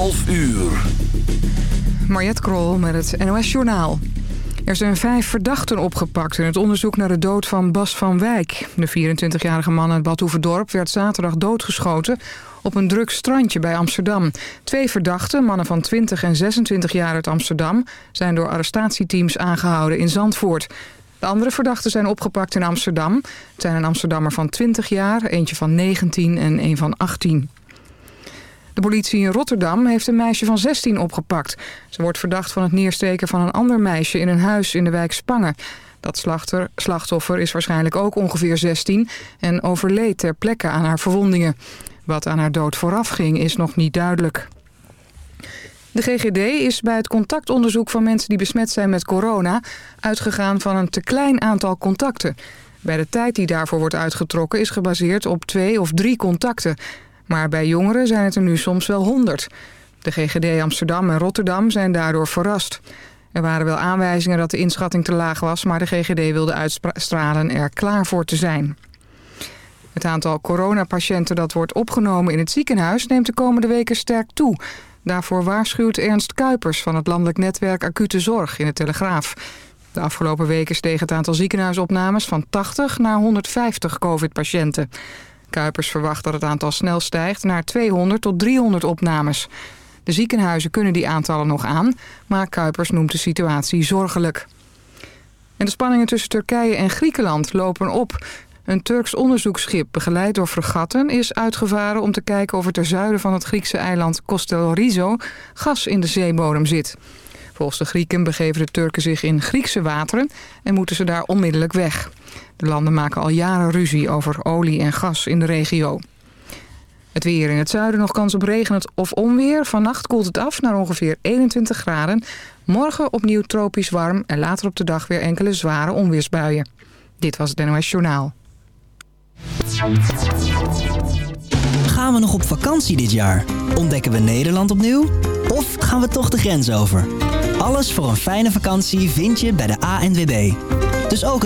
11 uur. Mariette Krol met het NOS Journaal. Er zijn vijf verdachten opgepakt in het onderzoek naar de dood van Bas van Wijk. De 24-jarige man uit Badhoevedorp werd zaterdag doodgeschoten op een druk strandje bij Amsterdam. Twee verdachten, mannen van 20 en 26 jaar uit Amsterdam... zijn door arrestatieteams aangehouden in Zandvoort. De andere verdachten zijn opgepakt in Amsterdam. Het zijn een Amsterdammer van 20 jaar, eentje van 19 en een van 18. De politie in Rotterdam heeft een meisje van 16 opgepakt. Ze wordt verdacht van het neersteken van een ander meisje in een huis in de wijk Spangen. Dat slachter, slachtoffer is waarschijnlijk ook ongeveer 16 en overleed ter plekke aan haar verwondingen. Wat aan haar dood vooraf ging is nog niet duidelijk. De GGD is bij het contactonderzoek van mensen die besmet zijn met corona... uitgegaan van een te klein aantal contacten. Bij de tijd die daarvoor wordt uitgetrokken is gebaseerd op twee of drie contacten. Maar bij jongeren zijn het er nu soms wel honderd. De GGD Amsterdam en Rotterdam zijn daardoor verrast. Er waren wel aanwijzingen dat de inschatting te laag was... maar de GGD wilde uitstralen er klaar voor te zijn. Het aantal coronapatiënten dat wordt opgenomen in het ziekenhuis... neemt de komende weken sterk toe. Daarvoor waarschuwt Ernst Kuipers van het landelijk netwerk Acute Zorg in de Telegraaf. De afgelopen weken steeg het aantal ziekenhuisopnames van 80 naar 150 covid-patiënten. Kuipers verwacht dat het aantal snel stijgt naar 200 tot 300 opnames. De ziekenhuizen kunnen die aantallen nog aan, maar Kuipers noemt de situatie zorgelijk. En de spanningen tussen Turkije en Griekenland lopen op. Een Turks onderzoeksschip, begeleid door fregatten, is uitgevaren om te kijken of er ter zuiden van het Griekse eiland Rizo gas in de zeebodem zit. Volgens de Grieken begeven de Turken zich in Griekse wateren en moeten ze daar onmiddellijk weg. De landen maken al jaren ruzie over olie en gas in de regio. Het weer in het zuiden nog kans op regen of onweer. Vannacht koelt het af naar ongeveer 21 graden. Morgen opnieuw tropisch warm en later op de dag weer enkele zware onweersbuien. Dit was het NOS Journaal. Gaan we nog op vakantie dit jaar? Ontdekken we Nederland opnieuw? Of gaan we toch de grens over? Alles voor een fijne vakantie vind je bij de ANWB. Dus ook...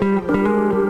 Música